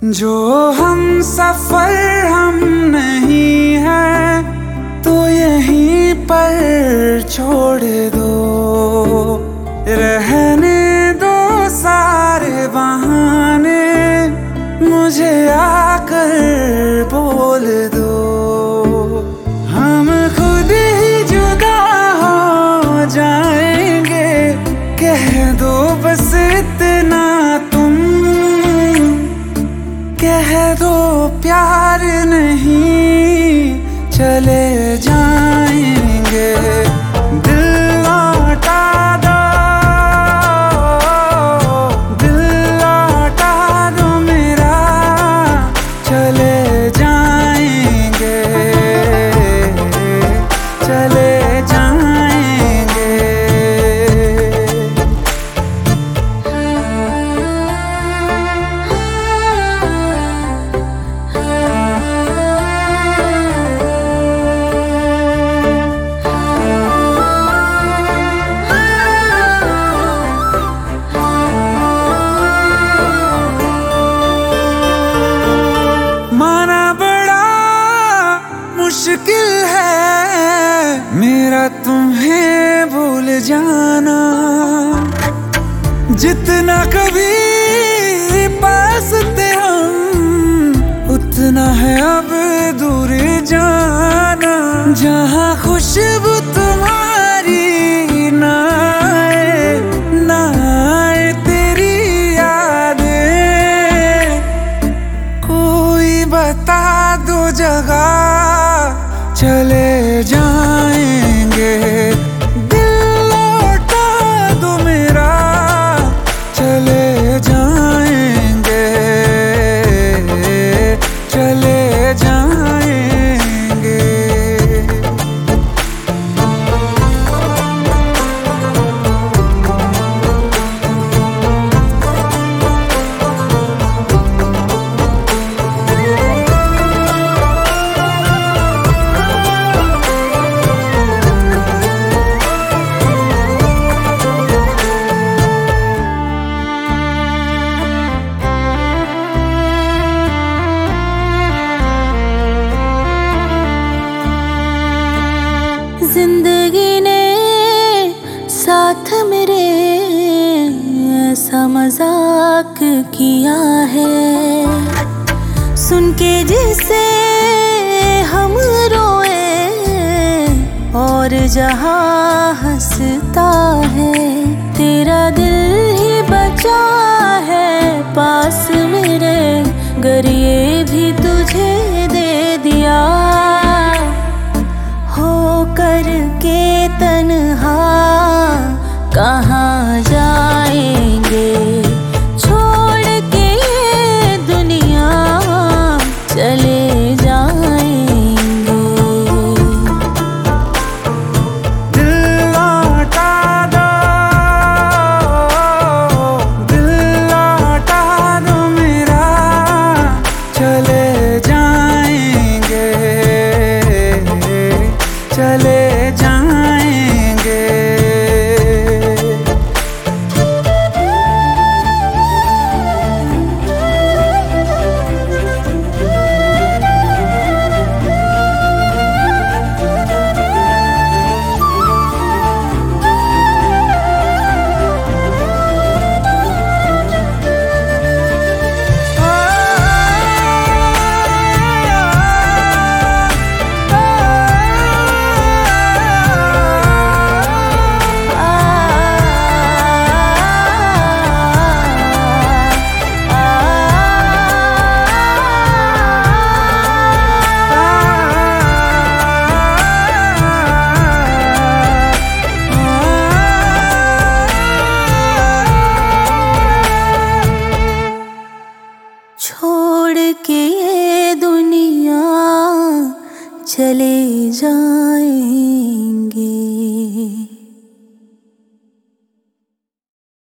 जो हम सफ़र हम नहीं है तो यहीं पर छोड़ दो। रहने दो सारे बहाने, मुझे आकर बोल दो। हम खुद ही जुदा हो जाएँगे, कह दो बस इतना तुम कह दो प्यार नहीं चले जाएँगे मुश्किल है, मेरा तुम्हें भूल जाना। जितना कभी पास थे हम, उतना है अब दूर जाना। जहाँ खुशबू तुम्हारी चले किया है। सुन के जिसे हम रोए, और जहाँ हंसता है, तेरा दिल ही बचा i live चले जाय